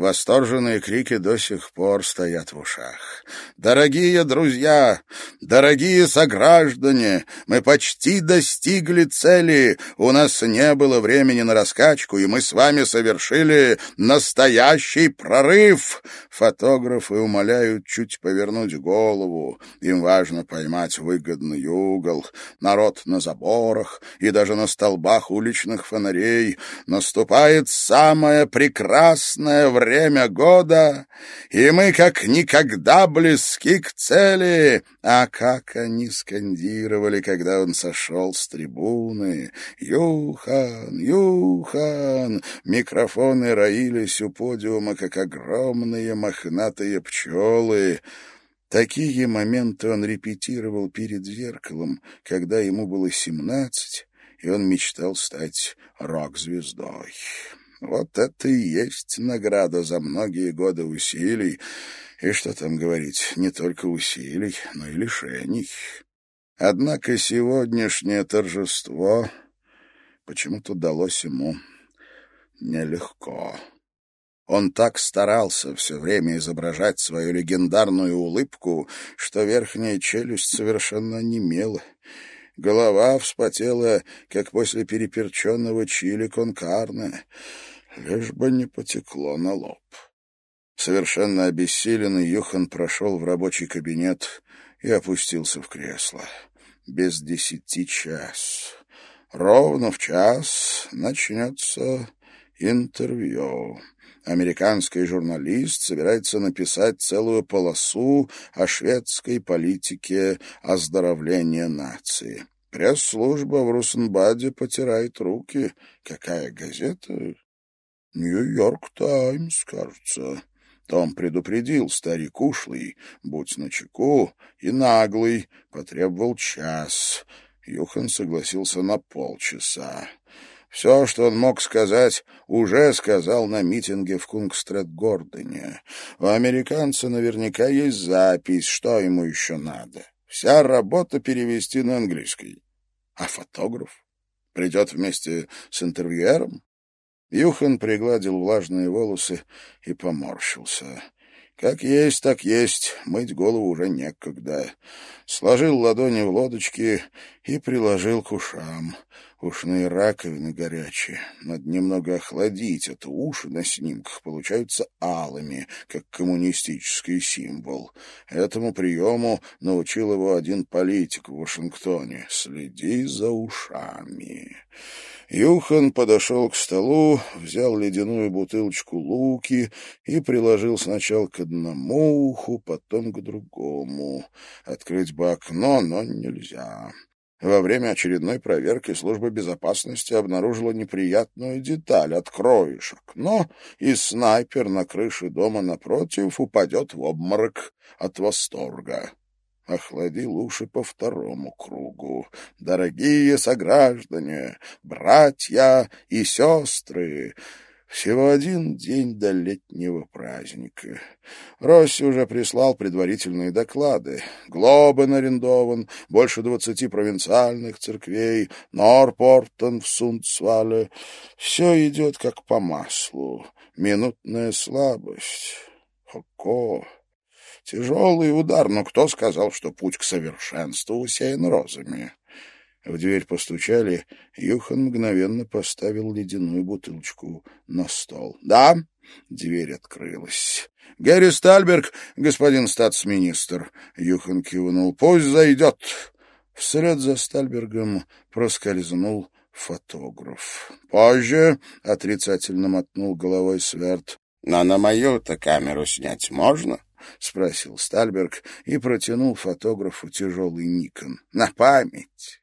Восторженные крики до сих пор стоят в ушах. «Дорогие друзья! Дорогие сограждане! Мы почти достигли цели! У нас не было времени на раскачку, и мы с вами совершили настоящий прорыв!» Фотографы умоляют чуть повернуть голову. Им важно поймать выгодный угол. Народ на заборах и даже на столбах уличных фонарей. Наступает самое прекрасное время время года, и мы как никогда близки к цели. А как они скандировали, когда он сошел с трибуны. «Юхан! Юхан!» Микрофоны роились у подиума, как огромные мохнатые пчелы. Такие моменты он репетировал перед зеркалом, когда ему было семнадцать, и он мечтал стать рок-звездой. Вот это и есть награда за многие годы усилий. И что там говорить, не только усилий, но и лишений. Однако сегодняшнее торжество почему-то далось ему нелегко. Он так старался все время изображать свою легендарную улыбку, что верхняя челюсть совершенно немела. Голова вспотела, как после переперченного чили конкарне лишь бы не потекло на лоб. Совершенно обессиленный Юхан прошел в рабочий кабинет и опустился в кресло. Без десяти час. Ровно в час начнется интервью. Американский журналист собирается написать целую полосу о шведской политике оздоровления нации. Пресс-служба в Русенбаде потирает руки. Какая газета? «Нью-Йорк Таймс, кажется». Том предупредил старик ушлый, будь начеку, и наглый, потребовал час. Юхан согласился на полчаса. Все, что он мог сказать, уже сказал на митинге в Кунгстрет-Гордоне. У американца наверняка есть запись, что ему еще надо. Вся работа перевести на английский. А фотограф? Придет вместе с интервьюером? Юхан пригладил влажные волосы и поморщился. Как есть, так есть, мыть голову уже некогда. Сложил ладони в лодочки и приложил к ушам. Ушные раковины горячие. Надо немного охладить, а то уши на снимках получаются алыми, как коммунистический символ. Этому приему научил его один политик в Вашингтоне. «Следи за ушами». Юхан подошел к столу, взял ледяную бутылочку луки и приложил сначала к одному уху, потом к другому. Открыть бы окно, но нельзя. Во время очередной проверки служба безопасности обнаружила неприятную деталь. Откроешь окно, и снайпер на крыше дома напротив упадет в обморок от восторга охладил уши по второму кругу. «Дорогие сограждане, братья и сестры!» Всего один день до летнего праздника. Росси уже прислал предварительные доклады. Глобен арендован, больше двадцати провинциальных церквей, Норпортон в Сундсвале. Все идет как по маслу. Минутная слабость. Хоко. Тяжелый удар, но кто сказал, что путь к совершенству усеян розами? В дверь постучали, Юхан мгновенно поставил ледяную бутылочку на стол. «Да?» — дверь открылась. «Гэри Стальберг, господин статс-министр!» — Юхан кивнул. «Пусть зайдет!» Вслед за Стальбергом проскользнул фотограф. «Позже!» — отрицательно мотнул головой Сверд. «Но на мою-то камеру снять можно?» — спросил Стальберг и протянул фотографу тяжелый Никон. — На память.